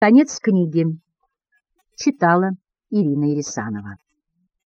Конец книги. Читала Ирина Ирисанова.